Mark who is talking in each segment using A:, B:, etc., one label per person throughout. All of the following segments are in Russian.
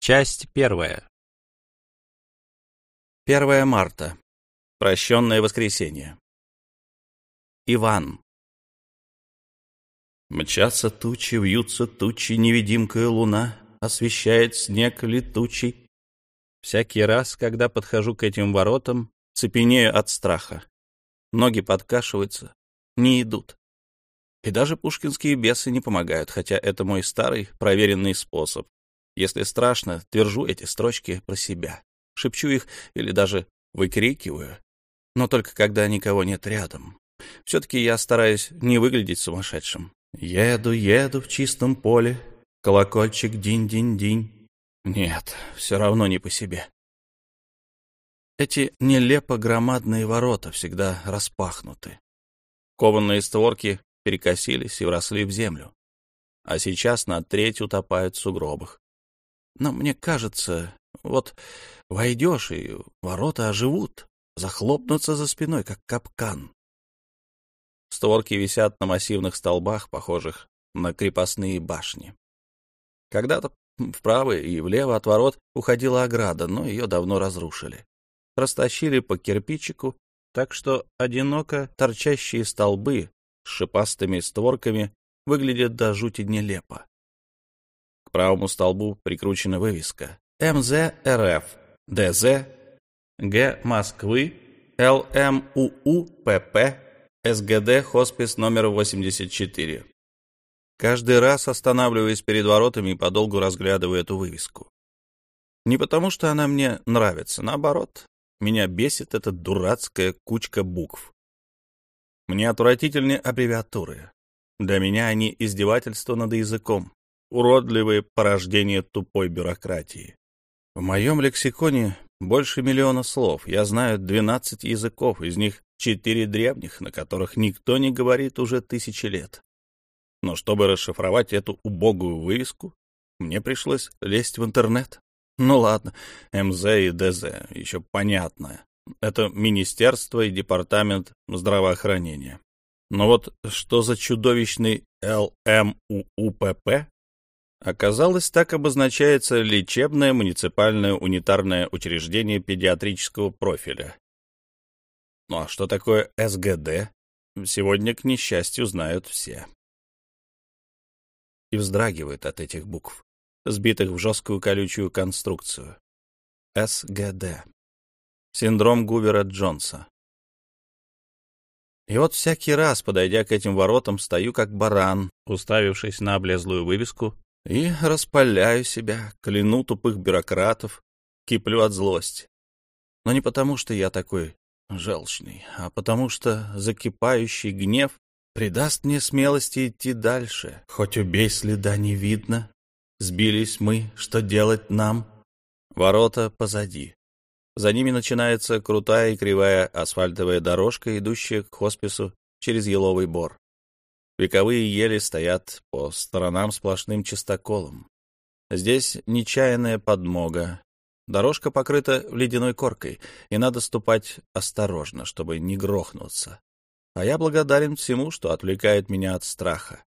A: Часть первая.
B: 1 марта. Прощенное воскресенье. Иван. Мчатся тучи, вьются тучи, невидимкая луна освещает снег летучий. Всякий раз, когда подхожу к этим воротам, цепенею от страха. Ноги подкашиваются, не идут. И даже пушкинские бесы не помогают, хотя это мой старый проверенный способ. Если страшно, твержу эти строчки про себя, шепчу их или даже выкрикиваю, но только когда никого нет рядом. Все-таки я стараюсь не выглядеть сумасшедшим. Еду, еду в чистом поле, колокольчик динь-динь-динь. Нет, все равно не по себе. Эти нелепо громадные ворота всегда распахнуты. Кованные створки перекосились и вросли в землю, а сейчас на треть утопают в сугробах. Но мне кажется, вот войдешь, и ворота оживут, захлопнутся за спиной, как капкан. Створки висят на массивных столбах, похожих на крепостные башни. Когда-то вправо и влево от ворот уходила ограда, но ее давно разрушили. Растащили по кирпичику, так что одиноко торчащие столбы с шипастыми створками выглядят до жути нелепо. К правому столбу прикручена вывеска МЗ ДЗ, Г Москвы, ЛМУУ ПП, СГД хоспис номер 84. Каждый раз останавливаясь перед воротами и подолгу разглядываю эту вывеску. Не потому, что она мне нравится, наоборот, меня бесит эта дурацкая кучка букв. Мне отвратительны аббревиатуры. Для меня они издевательство над языком, уродливые порождения тупой бюрократии. В моем лексиконе больше миллиона слов. Я знаю 12 языков, из них четыре древних, на которых никто не говорит уже тысячи лет. Но чтобы расшифровать эту убогую вывеску, мне пришлось лезть в интернет. Ну ладно, МЗ и ДЗ, еще понятно. Это Министерство и Департамент здравоохранения. Но вот что за чудовищный ЛМУУПП? Оказалось, так обозначается лечебное муниципальное унитарное учреждение педиатрического профиля. Ну а что такое СГД? Сегодня, к несчастью, знают все и вздрагивает от этих букв, сбитых в жесткую колючую конструкцию. СГД. Синдром Гувера-Джонса. И вот всякий раз, подойдя к этим воротам, стою как баран, уставившись на облезлую вывеску, и распаляю себя, кляну тупых бюрократов, киплю от злости. Но не потому, что я такой желчный, а потому что закипающий гнев придаст мне смелости идти дальше. Хоть убей, следа не видно. Сбились мы, что делать нам? Ворота позади. За ними начинается крутая и кривая асфальтовая дорожка, идущая к хоспису через еловый бор. Вековые ели стоят по сторонам сплошным чистоколом. Здесь нечаянная подмога. Дорожка покрыта ледяной коркой, и надо ступать осторожно, чтобы не грохнуться а я благодарен всему, что отвлекает меня от страха.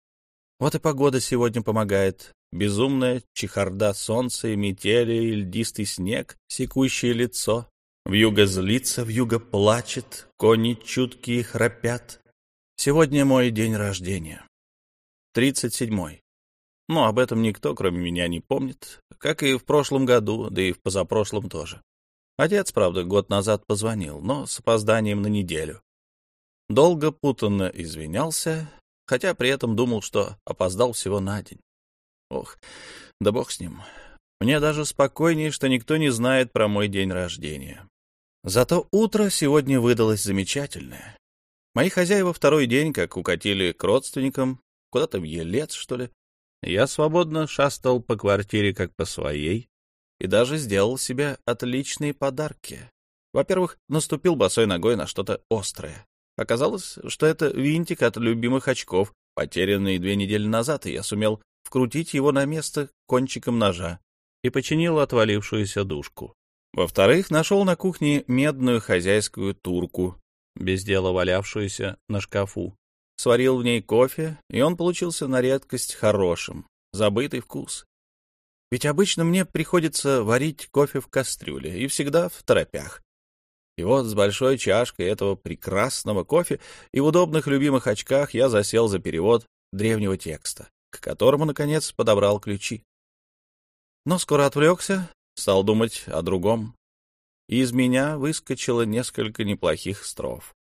B: Вот и погода сегодня помогает. Безумная чехарда солнца и метели, и льдистый снег, секущее лицо. Вьюга злится, вьюга плачет, кони чуткие храпят. Сегодня мой день рождения. Тридцать седьмой. Но об этом никто, кроме меня, не помнит, как и в прошлом году, да и в позапрошлом тоже. Отец, правда, год назад позвонил, но с опозданием на неделю. Долго путанно извинялся, хотя при этом думал, что опоздал всего на день. Ох, да бог с ним. Мне даже спокойнее, что никто не знает про мой день рождения. Зато утро сегодня выдалось замечательное. Мои хозяева второй день, как укатили к родственникам, куда-то в Елец, что ли. Я свободно шастал по квартире, как по своей, и даже сделал себе отличные подарки. Во-первых, наступил босой ногой на что-то острое. Оказалось, что это винтик от любимых очков, потерянный две недели назад, и я сумел вкрутить его на место кончиком ножа и починил отвалившуюся дужку. Во-вторых, нашел на кухне медную хозяйскую турку, без дела валявшуюся на шкафу. Сварил в ней кофе, и он получился на редкость хорошим, забытый вкус. Ведь обычно мне приходится варить кофе в кастрюле, и всегда в торопях. И вот с большой чашкой этого прекрасного кофе и в удобных любимых очках я засел за перевод древнего текста, к которому, наконец, подобрал ключи. Но скоро отвлекся, стал думать о другом, и из меня выскочило несколько неплохих строф.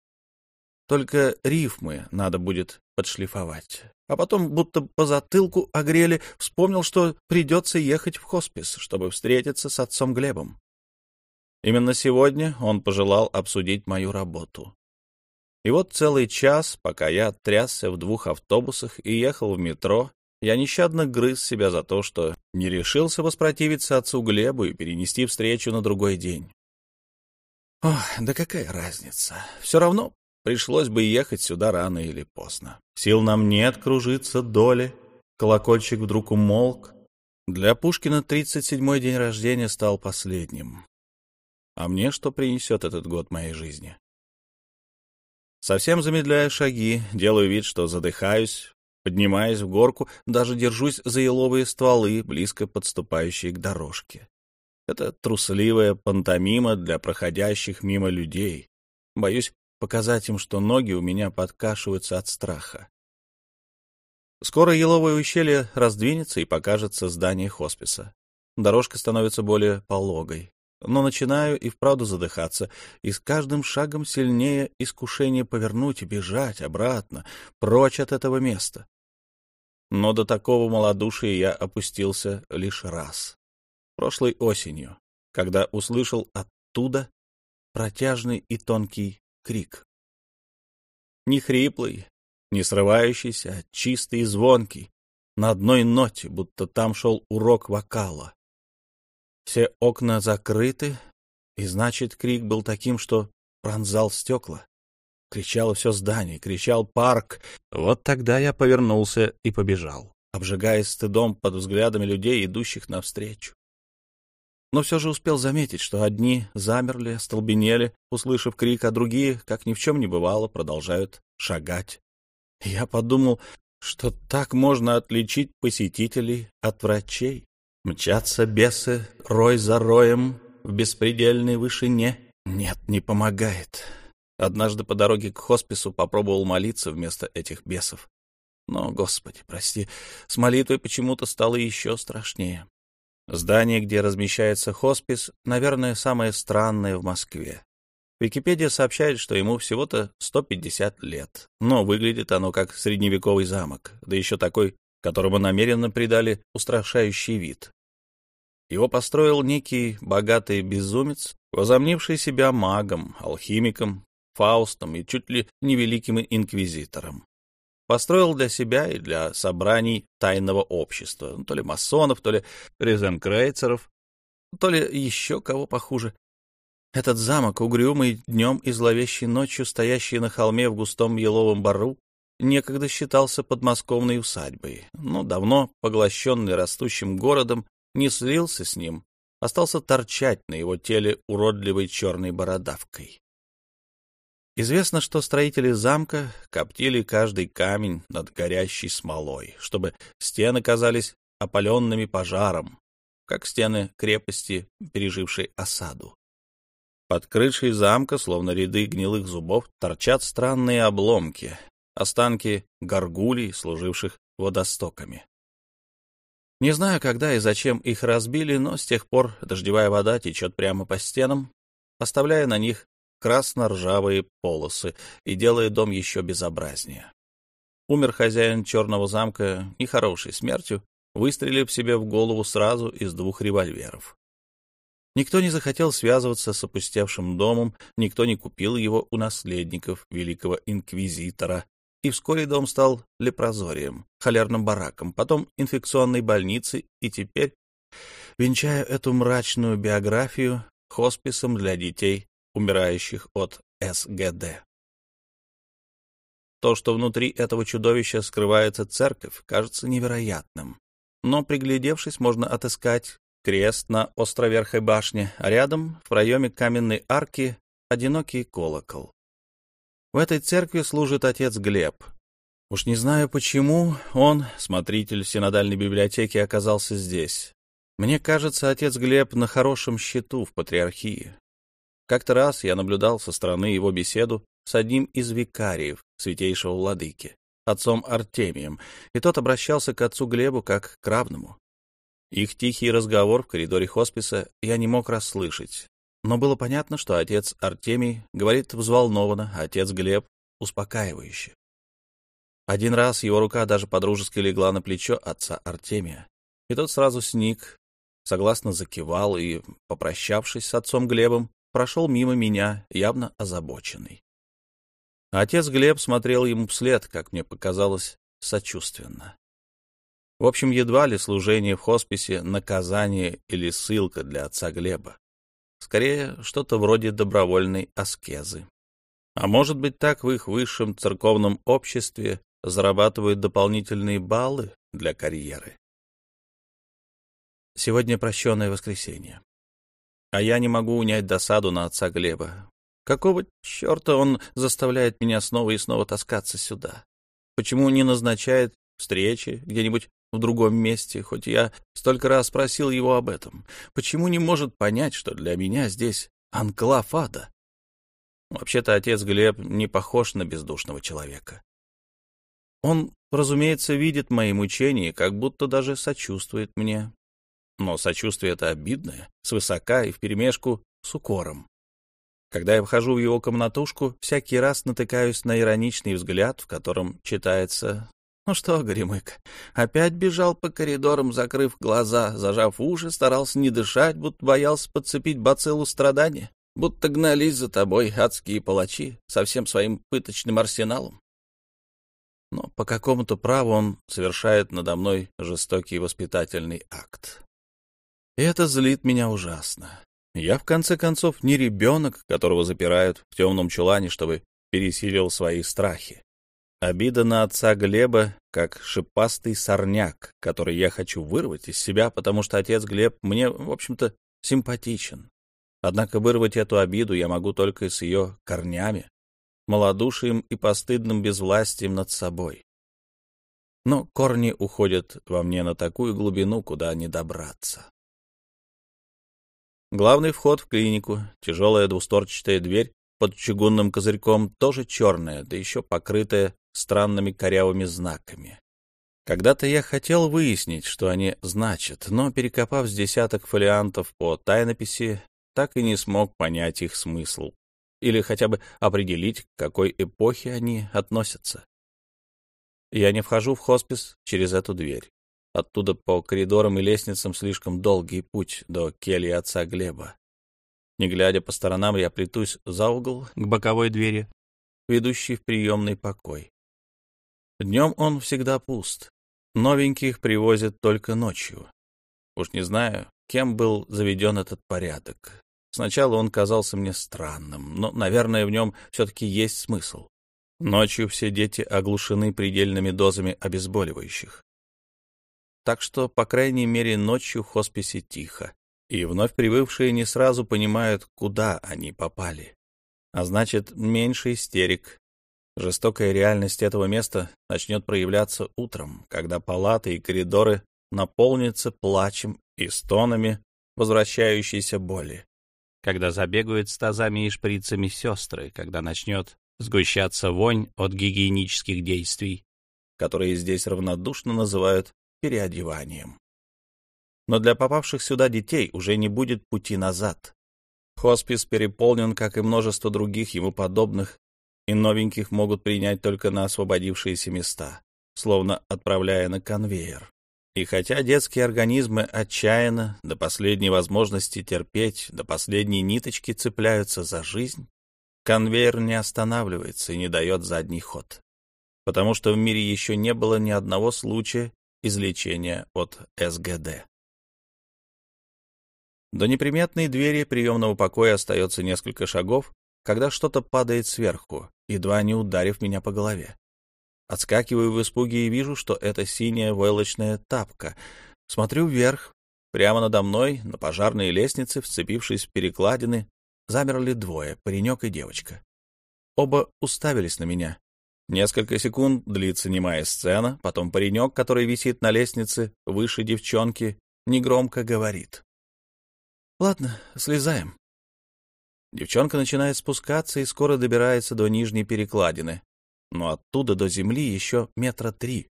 B: Только рифмы надо будет подшлифовать. А потом, будто по затылку огрели, вспомнил, что придется ехать в хоспис, чтобы встретиться с отцом Глебом. Именно сегодня он пожелал обсудить мою работу. И вот целый час, пока я трясся в двух автобусах и ехал в метро, я нещадно грыз себя за то, что не решился воспротивиться отцу Глебу и перенести встречу на другой день. Ох, да какая разница? Все равно пришлось бы ехать сюда рано или поздно. Сил нам нет кружиться доли. Колокольчик вдруг умолк. Для Пушкина 37-й день рождения стал последним. А мне что принесет этот год моей жизни? Совсем замедляя шаги, делаю вид, что задыхаюсь, поднимаясь в горку, даже держусь за еловые стволы, близко подступающие к дорожке. Это трусливая пантомима для проходящих мимо людей. Боюсь показать им, что ноги у меня подкашиваются от страха. Скоро еловое ущелье раздвинется и покажется здание хосписа. Дорожка становится более пологой но начинаю и вправду задыхаться, и с каждым шагом сильнее искушение повернуть и бежать обратно, прочь от этого места. Но до такого малодушия я опустился лишь раз. Прошлой осенью, когда услышал оттуда протяжный и тонкий крик. Не хриплый, не срывающийся, а чистый и звонкий, на одной ноте, будто там шел урок вокала. Все окна закрыты, и значит, крик был таким, что пронзал стекла. Кричало все здание, кричал парк. Вот тогда я повернулся и побежал, обжигаясь стыдом под взглядами людей, идущих навстречу. Но все же успел заметить, что одни замерли, остолбенели, услышав крик, а другие, как ни в чем не бывало, продолжают шагать. Я подумал, что так можно отличить посетителей от врачей. Мчатся бесы рой за роем в беспредельной вышине. Нет, не помогает. Однажды по дороге к хоспису попробовал молиться вместо этих бесов. Но, Господи, прости, с молитвой почему-то стало еще страшнее. Здание, где размещается хоспис, наверное, самое странное в Москве. Википедия сообщает, что ему всего-то 150 лет, но выглядит оно как средневековый замок, да еще такой которому намеренно придали устрашающий вид. Его построил некий богатый безумец, возомнивший себя магом, алхимиком, фаустом и чуть ли не великим инквизитором. Построил для себя и для собраний тайного общества, ну, то ли масонов, то ли резенкрейцеров, то ли еще кого похуже. Этот замок, угрюмый днем и зловещей ночью, стоящий на холме в густом еловом бару, некогда считался подмосковной усадьбой, но давно поглощенный растущим городом не слился с ним, остался торчать на его теле уродливой черной бородавкой. Известно, что строители замка коптили каждый камень над горящей смолой, чтобы стены казались опаленными пожаром, как стены крепости, пережившей осаду. Под крышей замка, словно ряды гнилых зубов, торчат странные обломки, останки горгулей, служивших водостоками. Не знаю, когда и зачем их разбили, но с тех пор дождевая вода течет прямо по стенам, оставляя на них красно-ржавые полосы и делая дом еще безобразнее. Умер хозяин черного замка нехорошей смертью, выстрелив себе в голову сразу из двух револьверов. Никто не захотел связываться с опустевшим домом, никто не купил его у наследников великого инквизитора, и вскоре дом стал лепрозорием, холерным бараком, потом инфекционной больницей и теперь, венчая эту мрачную биографию, хосписом для детей, умирающих от СГД. То, что внутри этого чудовища скрывается церковь, кажется невероятным. Но, приглядевшись, можно отыскать крест на островерхой башне, а рядом, в проеме каменной арки, одинокий колокол. В этой церкви служит отец Глеб. Уж не знаю почему он, смотритель синодальной библиотеки, оказался здесь. Мне кажется, отец Глеб на хорошем счету в патриархии. Как-то раз я наблюдал со стороны его беседу с одним из викариев святейшего владыки, отцом Артемием, и тот обращался к отцу Глебу как к равному. Их тихий разговор в коридоре хосписа я не мог расслышать, но было понятно, что отец Артемий говорит взволнованно, а отец Глеб — успокаивающе. Один раз его рука даже подружески легла на плечо отца Артемия, и тот сразу сник, согласно закивал и, попрощавшись с отцом Глебом, прошел мимо меня, явно озабоченный. Отец Глеб смотрел ему вслед, как мне показалось, сочувственно. В общем, едва ли служение в хосписе — наказание или ссылка для отца Глеба. Скорее, что-то вроде добровольной аскезы. А может быть, так в их высшем церковном обществе зарабатывают дополнительные баллы для карьеры. Сегодня прощенное воскресенье. А я не могу унять досаду на отца Глеба. Какого черта он заставляет меня снова и снова таскаться сюда? Почему не назначает встречи где-нибудь в другом месте, хоть я столько раз просил его об этом? Почему не может понять, что для меня здесь анклав ада? Вообще-то отец Глеб не похож на бездушного человека. Он, разумеется, видит мои мучения, как будто даже сочувствует мне. Но сочувствие это обидное, свысока и вперемешку с укором. Когда я вхожу в его комнатушку, всякий раз натыкаюсь на ироничный взгляд, в котором читается «Ну что, Горемык, опять бежал по коридорам, закрыв глаза, зажав уши, старался не дышать, будто боялся подцепить бациллу страдания, будто гнались за тобой адские палачи со всем своим пыточным арсеналом. Но по какому-то праву он совершает надо мной жестокий воспитательный акт. Это злит меня ужасно. Я, в конце концов, не ребенок, которого запирают в темном чулане, чтобы пересилил свои страхи. Обида на отца Глеба, как шипастый сорняк, который я хочу вырвать из себя, потому что отец Глеб мне, в общем-то, симпатичен. Однако вырвать эту обиду я могу только с ее корнями, малодушием и постыдным безвластием над собой. Но корни уходят во мне на такую глубину, куда не добраться. Главный вход в клинику, тяжелая двусторчатая дверь под чугунным козырьком, тоже черная, да еще покрытая странными корявыми знаками. Когда-то я хотел выяснить, что они значат, но, перекопав с десяток фолиантов по тайнописи, так и не смог понять их смысл или хотя бы определить, к какой эпохе они относятся. Я не вхожу в хоспис через эту дверь. Оттуда по коридорам и лестницам слишком долгий путь до кельи отца Глеба. Не глядя по сторонам, я плетусь за угол к боковой двери, ведущей в приемный покой. Днем он всегда пуст. Новеньких привозят только ночью. Уж не знаю, кем был заведен этот порядок. Сначала он казался мне странным, но, наверное, в нем все-таки есть смысл. Ночью все дети оглушены предельными дозами обезболивающих так что, по крайней мере, ночью в хосписе тихо, и вновь прибывшие не сразу понимают, куда они попали. А значит, меньше истерик. Жестокая реальность этого места начнет проявляться утром, когда палаты и коридоры наполнятся плачем и стонами возвращающейся боли. Когда забегают с тазами и шприцами сестры, когда начнет сгущаться вонь от гигиенических действий, которые здесь равнодушно называют переодеванием. Но для попавших сюда детей уже не будет пути назад. Хоспис переполнен, как и множество других ему подобных, и новеньких могут принять только на освободившиеся места, словно отправляя на конвейер. И хотя детские организмы отчаянно, до последней возможности терпеть, до последней ниточки цепляются за жизнь, конвейер не останавливается и не дает задний ход. Потому что в мире еще не было ни одного случая, излечения от СГД. До неприметной двери приемного покоя остается несколько шагов, когда что-то падает сверху, едва не ударив меня по голове. Отскакиваю в испуге и вижу, что это синяя войлочная тапка. Смотрю вверх. Прямо надо мной, на пожарной лестнице, вцепившись в перекладины, замерли двое, паренек и девочка. Оба уставились на меня, Несколько секунд длится немая сцена, потом паренек, который висит на лестнице выше девчонки, негромко говорит. «Ладно, слезаем». Девчонка начинает спускаться и скоро добирается до нижней перекладины, но оттуда до земли еще метра три.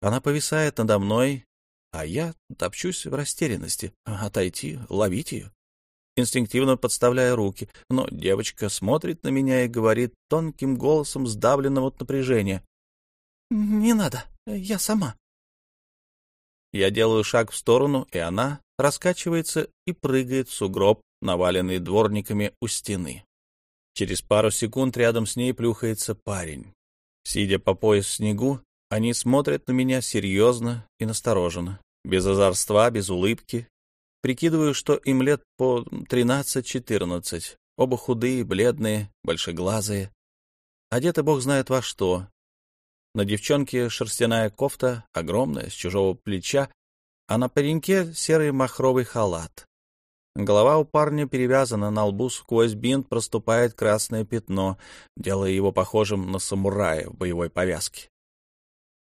B: Она повисает надо мной, а я топчусь в растерянности. Отойти, ловить ее. Инстинктивно подставляя руки, но девочка смотрит на меня и говорит тонким голосом, сдавленным от напряжения. «Не надо, я сама». Я делаю шаг в сторону, и она раскачивается и прыгает в сугроб, наваленный дворниками у стены. Через пару секунд рядом с ней плюхается парень. Сидя по пояс в снегу, они смотрят на меня серьезно и настороженно, без озорства, без улыбки. Прикидываю, что им лет по тринадцать-четырнадцать, оба худые, бледные, большеглазые. Одеты бог знает во что. На девчонке шерстяная кофта, огромная, с чужого плеча, а на пареньке серый махровый халат. Голова у парня перевязана, на лбу сквозь бинт проступает красное пятно, делая его похожим на самурая в боевой повязке.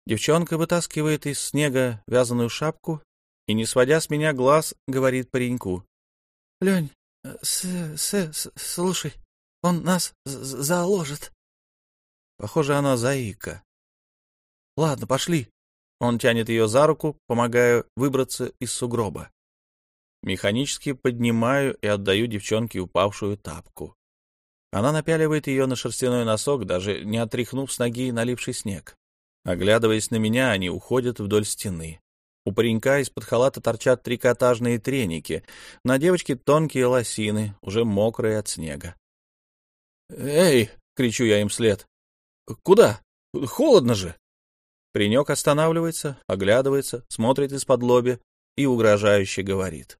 B: Девчонка вытаскивает из снега вязаную шапку и, не сводя с меня глаз, говорит пареньку. — Лень, с, с, с, слушай, он нас заложит. Похоже, она заика. — Ладно, пошли. Он тянет ее за руку, помогая выбраться из сугроба. Механически поднимаю и отдаю девчонке упавшую тапку. Она напяливает ее на шерстяной носок, даже не отряхнув с ноги наливший снег. Оглядываясь на меня, они уходят вдоль стены. У паренька из-под халата торчат трикотажные треники, на девочке тонкие лосины, уже мокрые от снега. «Эй!» — кричу я им вслед. «Куда? Холодно же!» Паренек останавливается, оглядывается, смотрит из-под лоби и угрожающе говорит.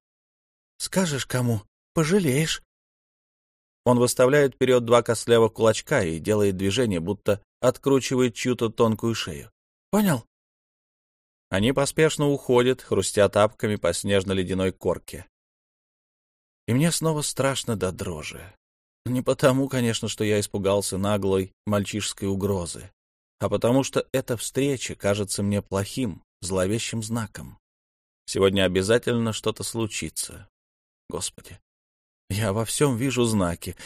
B: «Скажешь кому, пожалеешь». Он выставляет вперед два костлявых кулачка и делает движение, будто откручивает чью-то тонкую шею. Понял? Они поспешно уходят, хрустя тапками по снежно-ледяной корке. И мне снова страшно до дрожи. Не потому, конечно, что я испугался наглой мальчишеской угрозы, а потому что эта встреча кажется мне плохим, зловещим знаком. Сегодня обязательно что-то случится. Господи, я во всем вижу знаки,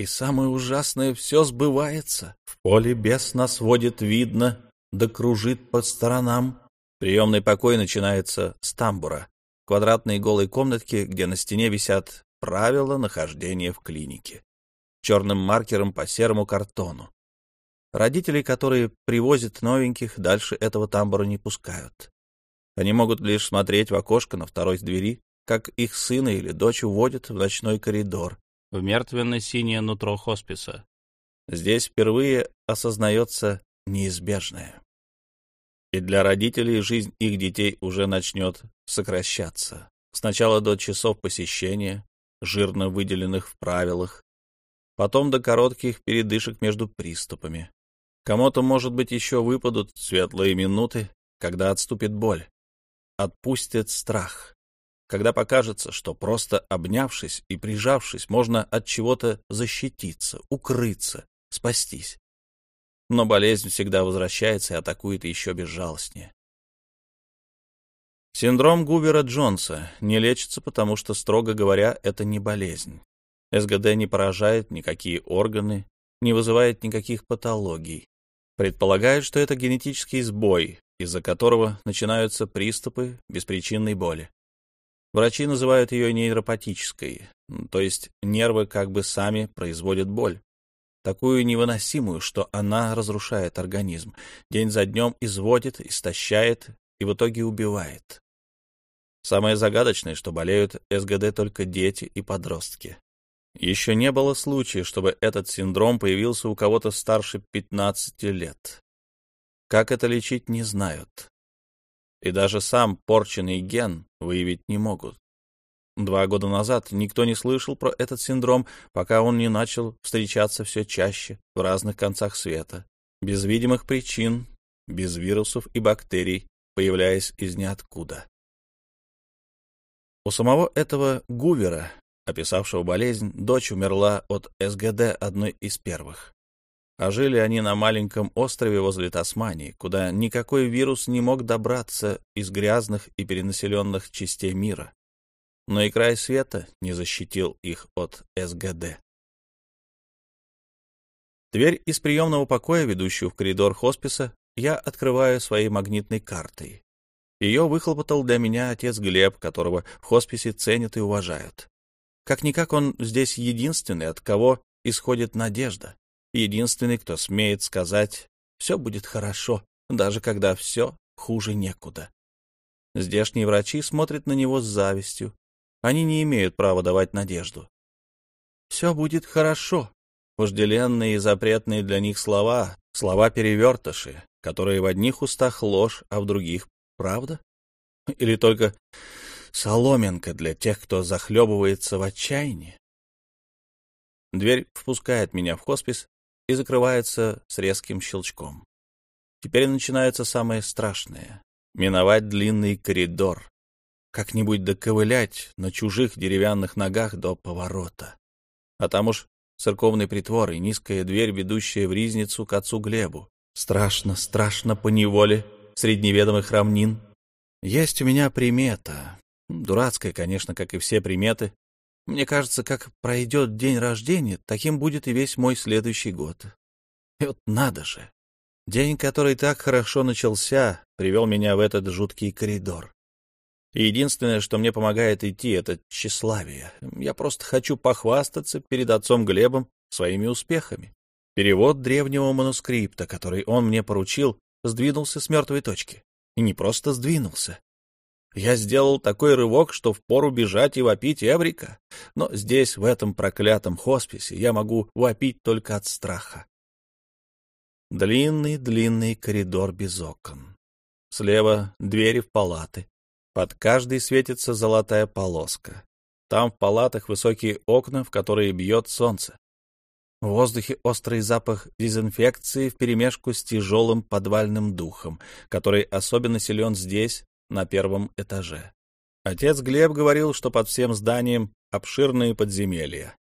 B: и самое ужасное — все сбывается. В поле бес нас водит видно, да кружит по сторонам. Приемный покой начинается с тамбура, квадратной голой комнатки, где на стене висят правила нахождения в клинике. Черным маркером по серому картону. Родителей, которые привозят новеньких, дальше этого тамбура не пускают. Они могут лишь смотреть в окошко на второй двери, как их сына или дочь уводят в ночной коридор, в мертвенно-синее нутро хосписа. Здесь впервые осознается неизбежное. И для родителей жизнь их детей уже начнет сокращаться. Сначала до часов посещения, жирно выделенных в правилах, потом до коротких передышек между приступами. Кому-то, может быть, еще выпадут светлые минуты, когда отступит боль, отпустит страх когда покажется, что просто обнявшись и прижавшись, можно от чего-то защититься, укрыться, спастись. Но болезнь всегда возвращается и атакует еще безжалостнее. Синдром Гувера-Джонса не лечится, потому что, строго говоря, это не болезнь. СГД не поражает никакие органы, не вызывает никаких патологий. Предполагают, что это генетический сбой, из-за которого начинаются приступы беспричинной боли. Врачи называют ее нейропатической, то есть нервы как бы сами производят боль. Такую невыносимую, что она разрушает организм, день за днем изводит, истощает и в итоге убивает. Самое загадочное, что болеют СГД только дети и подростки. Еще не было случая, чтобы этот синдром появился у кого-то старше 15 лет. Как это лечить, не знают и даже сам порченный ген выявить не могут. Два года назад никто не слышал про этот синдром, пока он не начал встречаться все чаще в разных концах света, без видимых причин, без вирусов и бактерий, появляясь из ниоткуда. У самого этого Гувера, описавшего болезнь, дочь умерла от СГД одной из первых. а жили они на маленьком острове возле Тасмании, куда никакой вирус не мог добраться из грязных и перенаселенных частей мира. Но и край света не защитил их от СГД. Дверь из приемного покоя, ведущую в коридор хосписа, я открываю своей магнитной картой. Ее выхлопотал для меня отец Глеб, которого в хосписе ценят и уважают. Как-никак он здесь единственный, от кого исходит надежда единственный, кто смеет сказать «все будет хорошо», даже когда все хуже некуда. Здешние врачи смотрят на него с завистью. Они не имеют права давать надежду. «Все будет хорошо», вожделенные и запретные для них слова, слова-перевертыши, которые в одних устах ложь, а в других — правда? Или только соломинка для тех, кто захлебывается в отчаянии? Дверь впускает меня в хоспис, и закрывается с резким щелчком. Теперь начинается самое страшное — миновать длинный коридор, как-нибудь доковылять на чужих деревянных ногах до поворота. А там уж церковный притвор и низкая дверь, ведущая в ризницу к отцу Глебу. Страшно, страшно по неволе средневедомых равнин. Есть у меня примета. Дурацкая, конечно, как и все приметы, мне кажется, как пройдет день рождения, таким будет и весь мой следующий год. И вот надо же! День, который так хорошо начался, привел меня в этот жуткий коридор. Единственное, что мне помогает идти, — это тщеславие. Я просто хочу похвастаться перед отцом Глебом своими успехами. Перевод древнего манускрипта, который он мне поручил, сдвинулся с мертвой точки. И не просто сдвинулся, я сделал такой рывок, что впору бежать и вопить Эврика. Но здесь, в этом проклятом хосписе, я могу вопить только от страха. Длинный-длинный коридор без окон. Слева двери в палаты. Под каждой светится золотая полоска. Там в палатах высокие окна, в которые бьет солнце. В воздухе острый запах дезинфекции вперемешку с тяжелым подвальным духом, который особенно силен здесь, на первом этаже. Отец Глеб говорил, что под всем зданием обширные подземелья.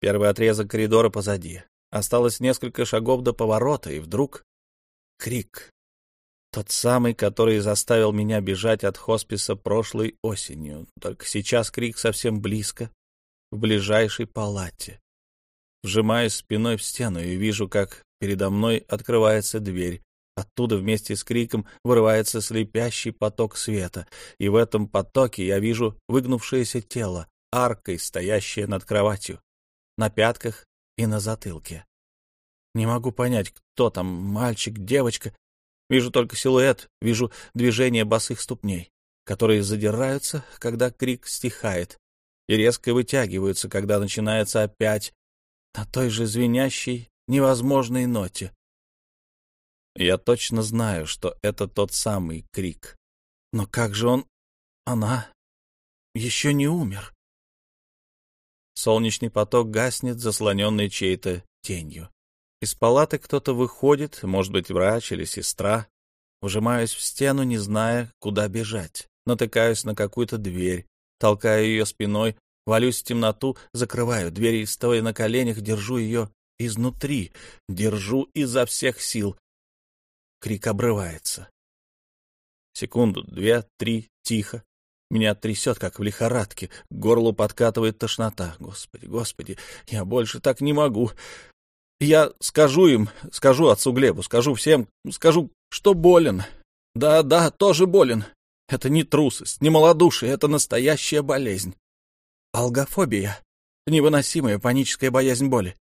B: Первый отрезок коридора позади. Осталось несколько шагов до поворота, и вдруг крик. Тот самый, который заставил меня бежать от хосписа прошлой осенью. Только сейчас крик совсем близко, в ближайшей палате. Вжимаюсь спиной в стену и вижу, как передо мной открывается дверь, Оттуда вместе с криком вырывается слепящий поток света, и в этом потоке я вижу выгнувшееся тело, аркой, стоящее над кроватью, на пятках и на затылке. Не могу понять, кто там, мальчик, девочка. Вижу только силуэт, вижу движение босых ступней, которые задираются, когда крик стихает, и резко вытягиваются, когда начинается опять на той же звенящей, невозможной ноте. Я точно знаю, что это тот самый крик. Но как же он... Она... еще не умер? Солнечный поток гаснет, заслоненный чьей-то тенью. Из палаты кто-то выходит, может быть, врач или сестра. Ужимаюсь в стену, не зная, куда бежать. Натыкаюсь на какую-то дверь, толкаю ее спиной, валюсь в темноту, закрываю дверь и, стоя на коленях, держу ее изнутри, держу изо всех сил. Крик обрывается. Секунду, две, три, тихо. Меня трясет, как в лихорадке. К горлу подкатывает тошнота. Господи, господи, я больше так не могу. Я скажу им, скажу отцу Глебу, скажу всем, скажу, что болен. Да, да, тоже болен. Это не трусость, не малодушие, это настоящая болезнь. Алгофобия. Невыносимая паническая боязнь боли.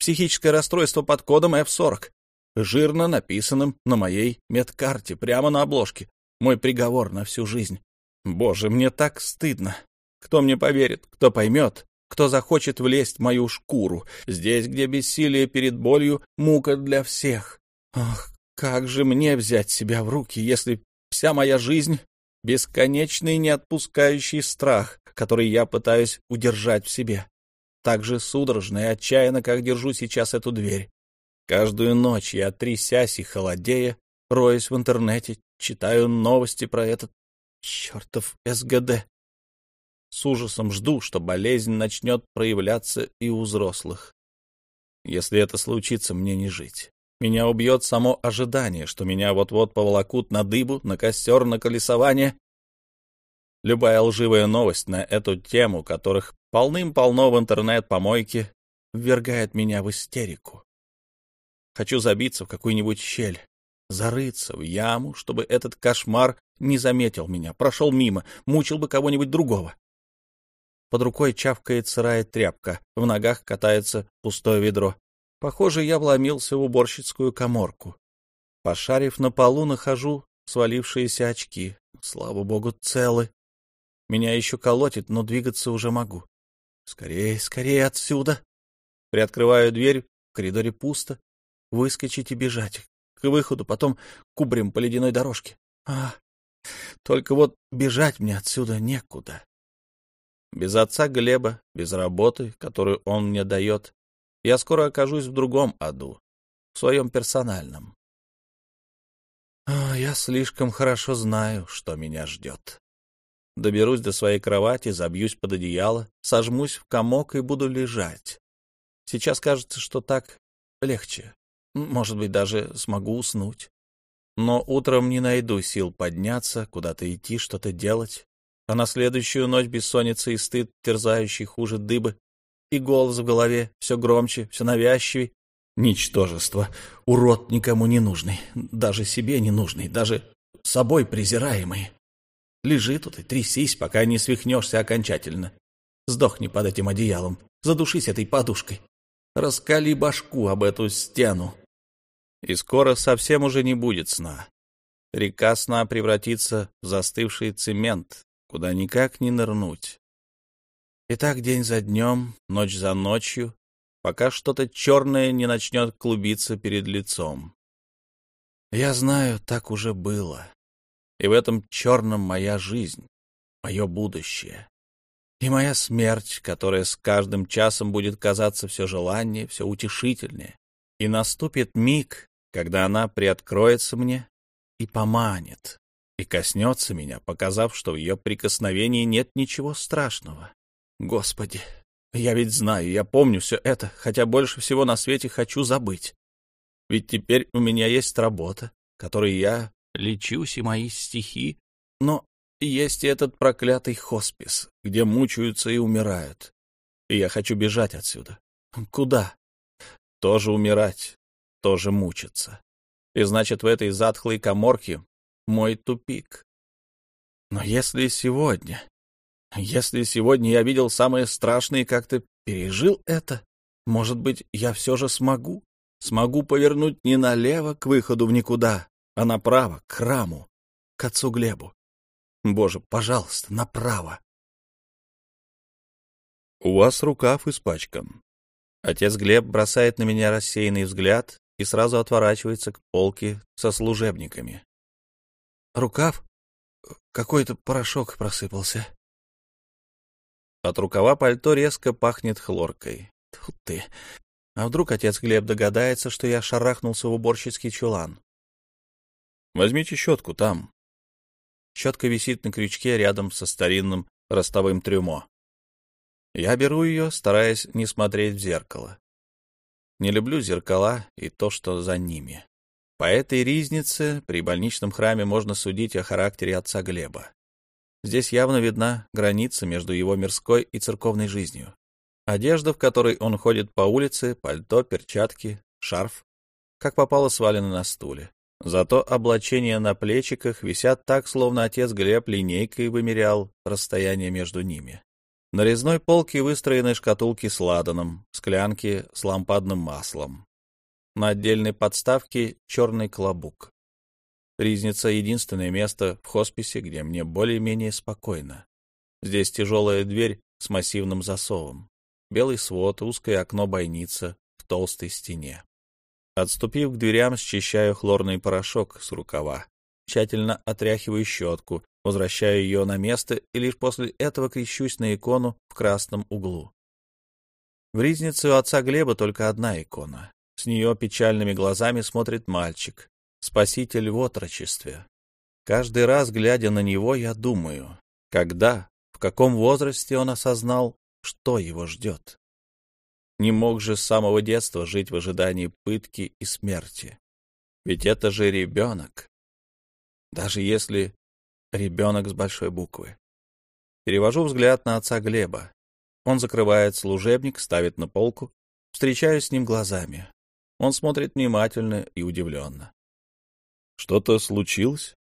B: Психическое расстройство под кодом F40 жирно написанным на моей медкарте, прямо на обложке. Мой приговор на всю жизнь. Боже, мне так стыдно. Кто мне поверит, кто поймет, кто захочет влезть в мою шкуру, здесь, где бессилие перед болью, мука для всех. Ах, как же мне взять себя в руки, если вся моя жизнь — бесконечный неотпускающий страх, который я пытаюсь удержать в себе, так же судорожно и отчаянно, как держу сейчас эту дверь. Каждую ночь я, трясясь и холодея, роюсь в интернете, читаю новости про этот чертов СГД. С ужасом жду, что болезнь начнет проявляться и у взрослых. Если это случится, мне не жить. Меня убьет само ожидание, что меня вот-вот поволокут на дыбу, на костер, на колесование. Любая лживая новость на эту тему, которых полным-полно в интернет-помойке, ввергает меня в истерику. Хочу забиться в какую-нибудь щель, зарыться в яму, чтобы этот кошмар не заметил меня, прошел мимо, мучил бы кого-нибудь другого. Под рукой чавкает сырая тряпка, в ногах катается пустое ведро. Похоже, я вломился в уборщицкую коморку. Пошарив на полу, нахожу свалившиеся очки. Слава богу, целы. Меня еще колотит, но двигаться уже могу. Скорее, скорее отсюда. Приоткрываю дверь, в коридоре пусто. Выскочить и бежать. К выходу, потом кубрем по ледяной дорожке. А, только вот бежать мне отсюда некуда. Без отца Глеба, без работы, которую он мне дает, я скоро окажусь в другом аду, в своем персональном. А, я слишком хорошо знаю, что меня ждет. Доберусь до своей кровати, забьюсь под одеяло, сожмусь в комок и буду лежать. Сейчас кажется, что так легче. Может быть, даже смогу уснуть. Но утром не найду сил подняться, куда-то идти, что-то делать. А на следующую ночь бессонница и стыд, терзающий хуже дыбы, и голос в голове все громче, все навязчивее. Ничтожество, урод никому не нужный, даже себе не нужный, даже собой презираемый. Лежи тут и трясись, пока не свихнешься окончательно. Сдохни под этим одеялом, задушись этой подушкой. Раскали башку об эту стену. И скоро совсем уже не будет сна. Река сна превратится в застывший цемент, куда никак не нырнуть. И так день за днем, ночь за ночью, пока что-то черное не начнет клубиться перед лицом. Я знаю, так уже было. И в этом черном моя жизнь, мое будущее. И моя смерть, которая с каждым часом будет казаться все желаннее, все утешительнее. И наступит миг, когда она приоткроется мне и поманит, и коснется меня, показав, что в ее прикосновении нет ничего страшного. Господи, я ведь знаю, я помню все это, хотя больше всего на свете хочу забыть. Ведь теперь у меня есть работа, которой я лечусь и мои стихи, но есть и этот проклятый хоспис, где мучаются и умирают. И я хочу бежать отсюда. Куда? Тоже умирать, тоже мучиться. И значит, в этой затхлой коморке мой тупик. Но если сегодня... Если сегодня я видел самое страшное и как-то пережил это, может быть, я все же смогу? Смогу повернуть не налево к выходу в никуда, а направо, к раму, к отцу Глебу. Боже, пожалуйста, направо. У вас рукав испачкан. Отец Глеб бросает на меня рассеянный взгляд и сразу отворачивается к полке со служебниками. Рукав? Какой-то порошок просыпался. От рукава пальто резко пахнет хлоркой. Тут ты. А вдруг отец Глеб догадается, что я шарахнулся в уборщицкий чулан? Возьмите щетку там. Щетка висит на крючке рядом со старинным ростовым трюмо. Я беру ее, стараясь не смотреть в зеркало. Не люблю зеркала и то, что за ними. По этой ризнице при больничном храме можно судить о характере отца Глеба. Здесь явно видна граница между его мирской и церковной жизнью. Одежда, в которой он ходит по улице, пальто, перчатки, шарф, как попало свалено на стуле. Зато облачения на плечиках висят так, словно отец Глеб линейкой вымерял расстояние между ними. На резной полке выстроены шкатулки с ладаном, склянки с лампадным маслом. На отдельной подставке черный клобук. Ризница — единственное место в хосписе, где мне более-менее спокойно. Здесь тяжелая дверь с массивным засовом, белый свод, узкое окно-бойница в толстой стене. Отступив к дверям, счищаю хлорный порошок с рукава, тщательно отряхиваю щетку, возвращаю ее на место и лишь после этого крещусь на икону в красном углу. В ризнице у отца Глеба только одна икона. С нее печальными глазами смотрит мальчик, спаситель в отрочестве. Каждый раз, глядя на него, я думаю, когда, в каком возрасте он осознал, что его ждет. Не мог же с самого детства жить в ожидании пытки и смерти. Ведь это же ребенок. Даже если ребенок с большой буквы. Перевожу взгляд на отца Глеба. Он закрывает служебник, ставит на полку. Встречаюсь с ним глазами. Он смотрит внимательно и удивленно. Что-то случилось?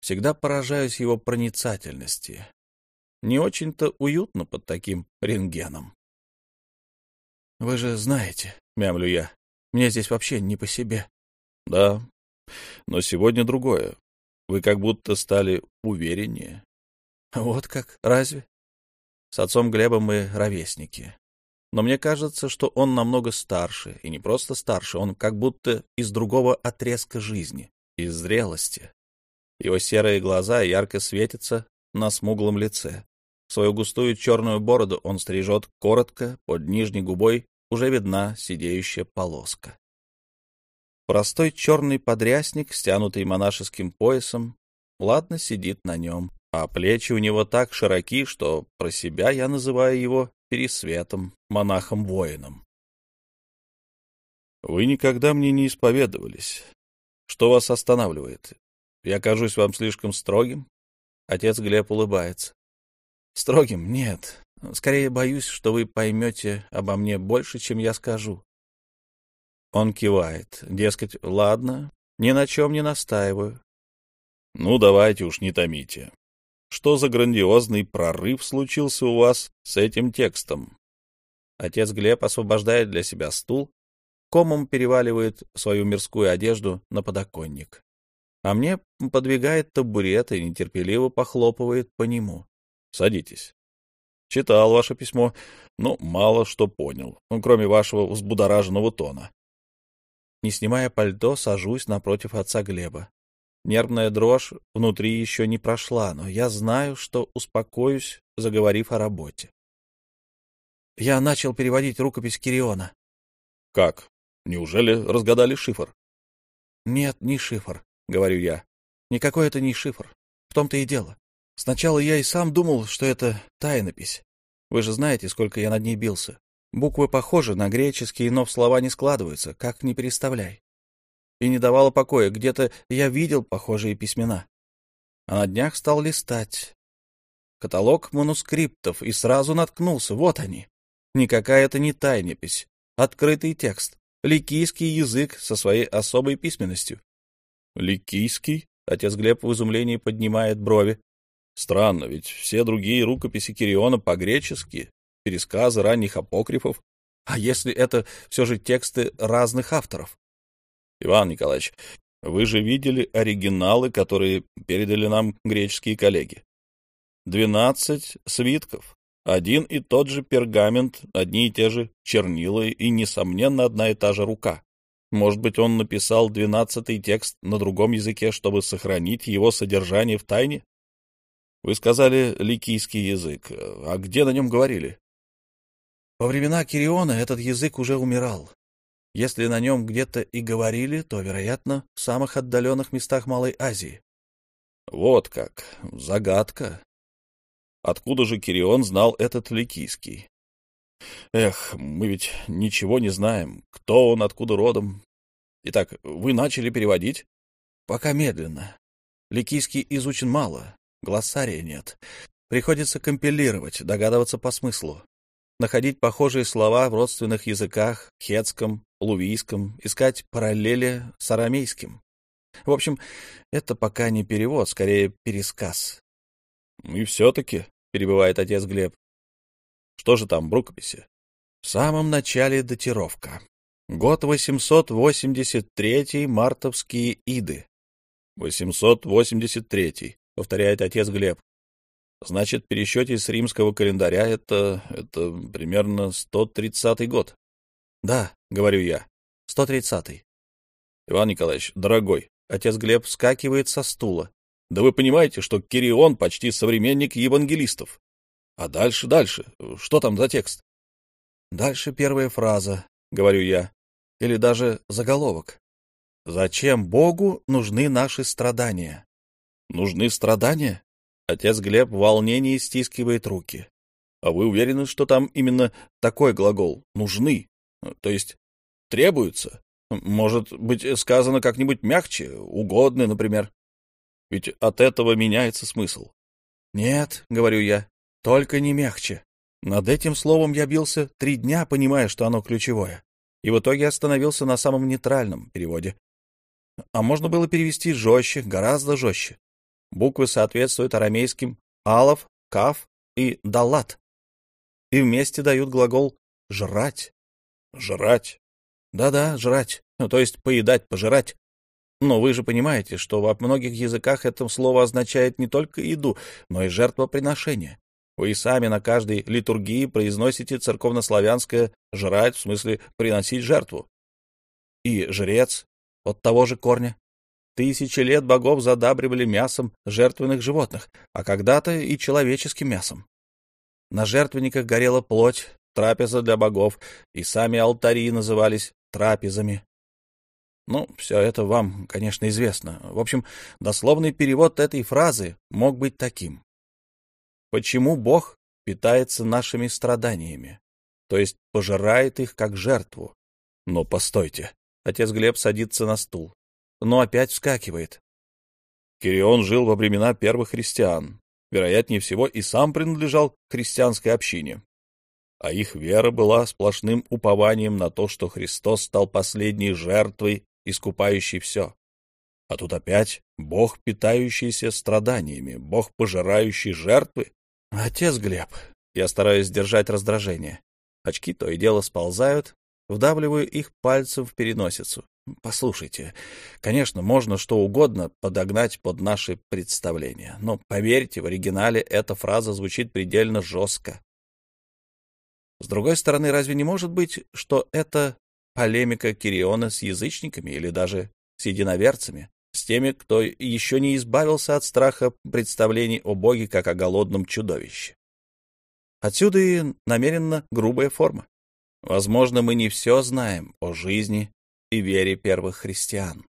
B: Всегда поражаюсь его проницательности. Не очень-то уютно под таким рентгеном. «Вы же знаете», — мямлю я, — «мне здесь вообще не по себе». «Да, но сегодня другое. Вы как будто стали увереннее». «Вот как? Разве?» С отцом Глебом мы ровесники. Но мне кажется, что он намного старше, и не просто старше, он как будто из другого отрезка жизни, из зрелости. Его серые глаза ярко светятся на смуглом лице. Свою густую черную бороду он стрижет коротко, под нижней губой уже видна сидеющая полоска. Простой черный подрясник, стянутый монашеским поясом, ладно сидит на нем, а плечи у него так широки, что про себя я называю его пересветом, монахом-воином. Вы никогда мне не исповедовались. Что вас останавливает? Я кажусь вам слишком строгим? Отец Глеб улыбается. Строгим? Нет. Скорее боюсь, что вы поймете обо мне больше, чем я скажу. Он кивает, дескать, ладно, ни на чем не настаиваю. Ну, давайте уж не томите. Что за грандиозный прорыв случился у вас с этим текстом? Отец Глеб освобождает для себя стул, комом переваливает свою мирскую одежду на подоконник. А мне подвигает табурет и нетерпеливо похлопывает по нему. Садитесь. Читал ваше письмо, но мало что понял, кроме вашего взбудораженного тона. Не снимая пальто, сажусь напротив отца Глеба. Нервная дрожь внутри еще не прошла, но я знаю, что успокоюсь, заговорив о работе. Я начал переводить рукопись Кириона. — Как? Неужели разгадали шифр? — Нет, не шифр, — говорю я. — Никакой это не шифр. В том-то и дело. Сначала я и сам думал, что это тайнопись. Вы же знаете, сколько я над ней бился. Буквы похожи на греческие, но в слова не складываются, как ни переставляй. И не давало покоя, где-то я видел похожие письмена. А на днях стал листать. Каталог манускриптов и сразу наткнулся. Вот они. Никакая это не тайнопись. Открытый текст. Ликийский язык со своей особой письменностью. Ликийский? Отец Глеб в изумлении поднимает брови. Странно, ведь все другие рукописи Кириона по-гречески, пересказы ранних апокрифов. А если это все же тексты разных авторов? Иван Николаевич, вы же видели оригиналы, которые передали нам греческие коллеги. Двенадцать свитков, один и тот же пергамент, одни и те же чернила и, несомненно, одна и та же рука. Может быть, он написал двенадцатый текст на другом языке, чтобы сохранить его содержание в тайне? Вы сказали ликийский язык. А где на нем говорили? Во времена Кириона этот язык уже умирал. Если на нем где-то и говорили, то, вероятно, в самых отдаленных местах Малой Азии. Вот как. Загадка. Откуда же Кирион знал этот ликийский? Эх, мы ведь ничего не знаем. Кто он, откуда родом? Итак, вы начали переводить? Пока медленно. Ликийский изучен мало. Глоссария нет. Приходится компилировать, догадываться по смыслу. Находить похожие слова в родственных языках, хетском, лувийском, искать параллели с арамейским. В общем, это пока не перевод, скорее пересказ. — И все-таки, — перебывает отец Глеб, — что же там в рукописи? В самом начале датировка. Год 883 мартовские иды. 883 — повторяет отец Глеб. Значит, в пересчете с римского календаря это, это примерно 130-й год. Да, говорю я, 130-й. Иван Николаевич, дорогой, отец Глеб вскакивает со стула. Да вы понимаете, что Кирион почти современник евангелистов. А дальше, дальше, что там за текст? Дальше первая фраза, говорю я, или даже заголовок. Зачем Богу нужны наши страдания? Нужны страдания? Отец Глеб в волнении стискивает руки. А вы уверены, что там именно такой глагол «нужны», то есть требуются? Может быть, сказано как-нибудь мягче, угодно, например? Ведь от этого меняется смысл. «Нет», — говорю я, — «только не мягче». Над этим словом я бился три дня, понимая, что оно ключевое, и в итоге остановился на самом нейтральном переводе. А можно было перевести жестче, гораздо жестче. Буквы соответствуют арамейским «алов», «каф» и «далат», и вместе дают глагол «жрать». «Жрать». Да-да, жрать, ну, то есть поедать, пожирать. Но вы же понимаете, что во многих языках это слово означает не только еду, но и жертвоприношение. Вы сами на каждой литургии произносите церковнославянское «жрать» в смысле «приносить жертву». И «жрец» от того же корня. Тысячи лет богов задабривали мясом жертвенных животных, а когда-то и человеческим мясом. На жертвенниках горела плоть, трапеза для богов, и сами алтари назывались трапезами. Ну, все это вам, конечно, известно. В общем, дословный перевод этой фразы мог быть таким. Почему Бог питается нашими страданиями, то есть пожирает их как жертву? Но постойте. Отец Глеб садится на стул, но опять вскакивает. Кирион жил во времена первых христиан. Вероятнее всего, и сам принадлежал к христианской общине. А их вера была сплошным упованием на то, что Христос стал последней жертвой, искупающей все. А тут опять Бог, питающийся страданиями, Бог, пожирающий жертвы. Отец Глеб, я стараюсь сдержать раздражение. Очки то и дело сползают, вдавливаю их пальцем в переносицу. Послушайте, конечно, можно что угодно подогнать под наши представления, но, поверьте, в оригинале эта фраза звучит предельно жестко. С другой стороны, разве не может быть, что это полемика Кириона с язычниками или даже с единоверцами? с теми, кто еще не избавился от страха представлений о Боге как о голодном чудовище. Отсюда и намеренно грубая форма. Возможно, мы не все знаем о жизни и вере первых христиан.